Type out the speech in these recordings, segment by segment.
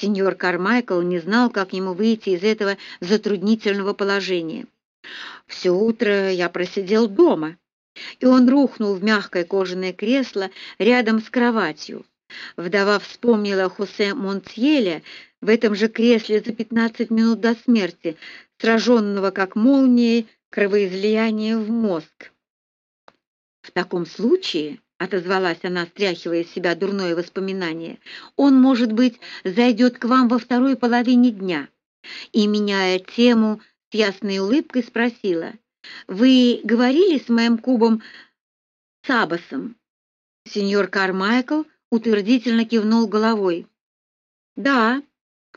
Сеньор Кармайкл не знал, как ему выйти из этого затруднительного положения. «Все утро я просидел дома», и он рухнул в мягкое кожаное кресло рядом с кроватью. Вдова вспомнила Хосе Монтьеля в этом же кресле за пятнадцать минут до смерти, сраженного как молнией кровоизлияние в мозг. В таком случае — отозвалась она, стряхивая из себя дурное воспоминание. «Он, может быть, зайдет к вам во второй половине дня». И, меняя тему, с ясной улыбкой спросила. «Вы говорили с моим кубом Сабасом?» Сеньор Кармайкл утвердительно кивнул головой. «Да,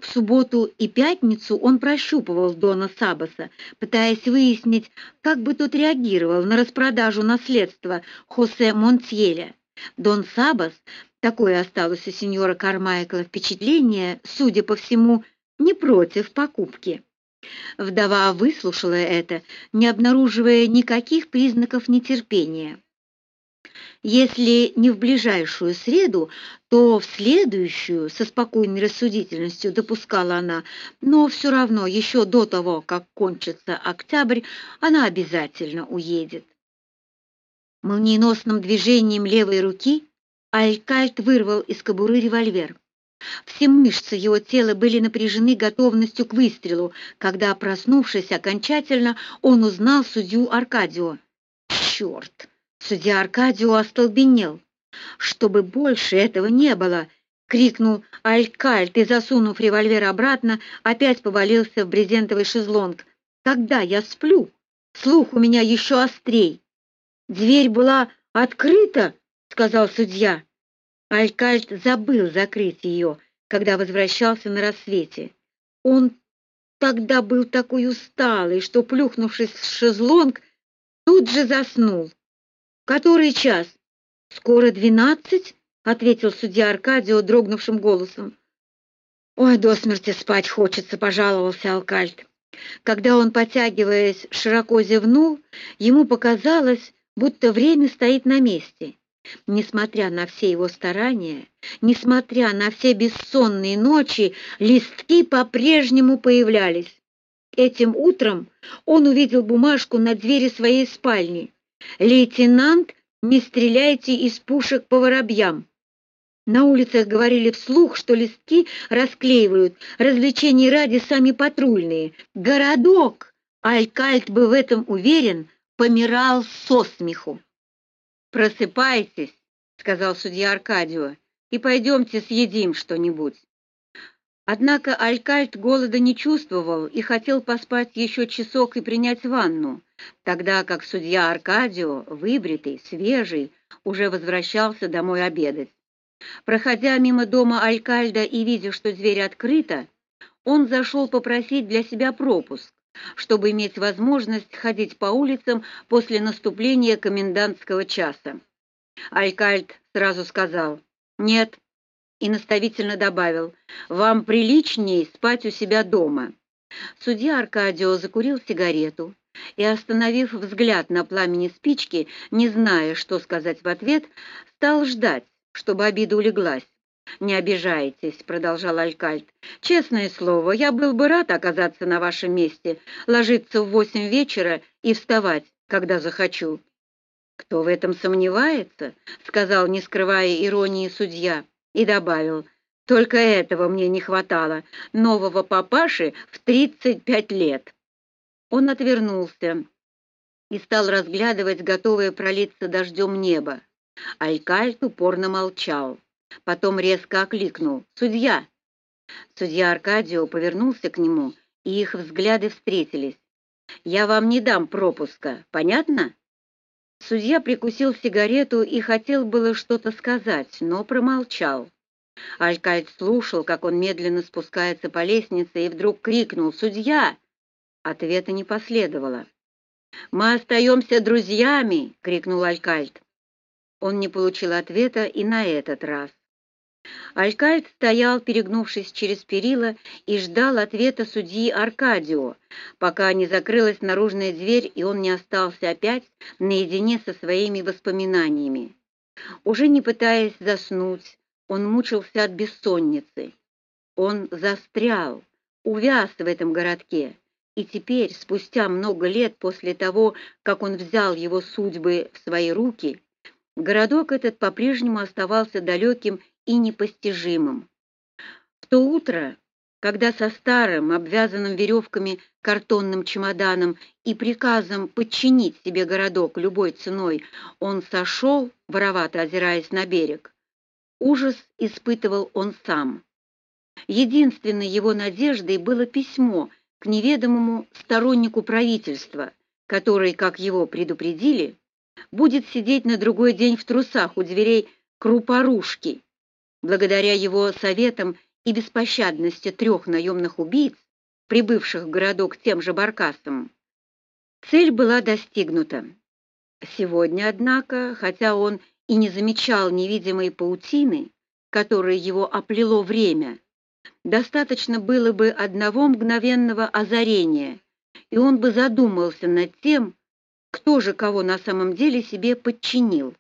в субботу и пятницу он прощупывал Дона Сабаса, пытаясь выяснить, как бы тот реагировал на распродажу наследства Хосе Монтьеля. Дон Сабас, такое осталось у сеньора Кармайкла впечатление, судя по всему, не против покупки. Вдова выслушала это, не обнаруживая никаких признаков нетерпения. Если не в ближайшую среду, то в следующую, со спокойной рассудительностью допускала она, но все равно еще до того, как кончится октябрь, она обязательно уедет. Молниеносным движением левой руки Алькальт вырвал из кобуры револьвер. Все мышцы его тела были напряжены готовностью к выстрелу, когда, проснувшись окончательно, он узнал судью Аркадио. «Черт!» Судья Аркадио остолбенел. «Чтобы больше этого не было!» — крикнул Алькальт и, засунув револьвер обратно, опять повалился в брезентовый шезлонг. «Когда я сплю, слух у меня еще острей!» «Дверь была открыта!» — сказал судья. Алькальт забыл закрыть ее, когда возвращался на рассвете. Он тогда был такой усталый, что, плюхнувшись в шезлонг, тут же заснул. «Который час?» «Скоро двенадцать?» — ответил судья Аркадио дрогнувшим голосом. «Ой, до смерти спать хочется», — пожаловался Алкальт. Когда он, потягиваясь, широко зевнул, ему показалось, будто время стоит на месте. Несмотря на все его старания, несмотря на все бессонные ночи, листки по-прежнему появлялись. Этим утром он увидел бумажку на двери своей спальни. «Лейтенант, не стреляйте из пушек по воробьям!» На улицах говорили вслух, что листки расклеивают, развлечений ради сами патрульные. Городок, Алькальт был в этом уверен, помирал со смеху. «Просыпайтесь», — сказал судья Аркадио, — «и пойдемте съедим что-нибудь». Однако Алькальт голода не чувствовал и хотел поспать еще часок и принять ванну, тогда как судья Аркадио, выбритый, свежий, уже возвращался домой обедать. Проходя мимо дома Алькальда и видя, что дверь открыта, он зашел попросить для себя пропуск, чтобы иметь возможность ходить по улицам после наступления комендантского часа. Алькальд сразу сказал «Нет, и наставительно добавил, «Вам приличнее спать у себя дома». Судья Аркадио закурил сигарету и, остановив взгляд на пламени спички, не зная, что сказать в ответ, стал ждать, чтобы обида улеглась. «Не обижайтесь», — продолжал Алькальт. «Честное слово, я был бы рад оказаться на вашем месте, ложиться в восемь вечера и вставать, когда захочу». «Кто в этом сомневается?» — сказал, не скрывая иронии судья и добавил, «Только этого мне не хватало, нового папаши в тридцать пять лет». Он отвернулся и стал разглядывать готовое пролиться дождем небо. Алькальт упорно молчал. Потом резко окликнул «Судья!». Судья Аркадио повернулся к нему, и их взгляды встретились. «Я вам не дам пропуска, понятно?» Судья прикусил сигарету и хотел было что-то сказать, но промолчал. Алькальд слушал, как он медленно спускается по лестнице, и вдруг крикнул «Судья!». Ответа не последовало. «Мы остаемся друзьями!» — крикнул Алькальд. Он не получил ответа и на этот раз. Алькальд стоял, перегнувшись через перила, и ждал ответа судьи Аркадио, пока не закрылась наружная дверь, и он не остался опять наедине со своими воспоминаниями. Уже не пытаясь заснуть, он мучился от бессонницы. Он застрял, увяз в этом городке, и теперь, спустя много лет после того, как он взял его судьбы в свои руки, городок этот по-прежнему оставался далеким и непостижимым. В то утро, когда со старым, обвязанным веревками картонным чемоданом и приказом подчинить себе городок любой ценой, он сошел, воровато озираясь на берег, ужас испытывал он сам. Единственной его надеждой было письмо к неведомому стороннику правительства, который, как его предупредили, будет сидеть на другой день в трусах у дверей крупорушки. Благодаря его советам и беспощадности трех наемных убийц, прибывших в городок тем же баркасом, цель была достигнута. Сегодня, однако, хотя он и не замечал невидимой паутины, которой его оплело время, достаточно было бы одного мгновенного озарения, и он бы задумался над тем, кто же кого на самом деле себе подчинил.